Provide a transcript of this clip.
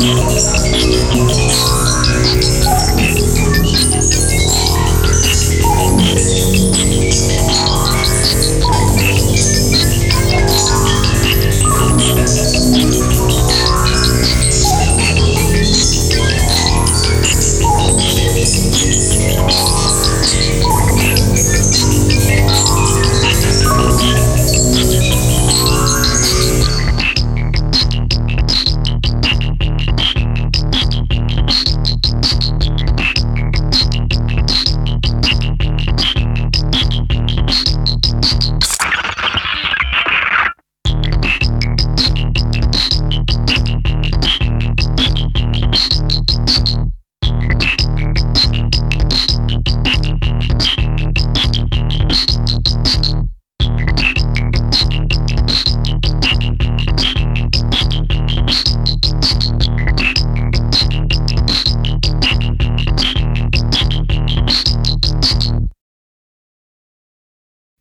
Yeah.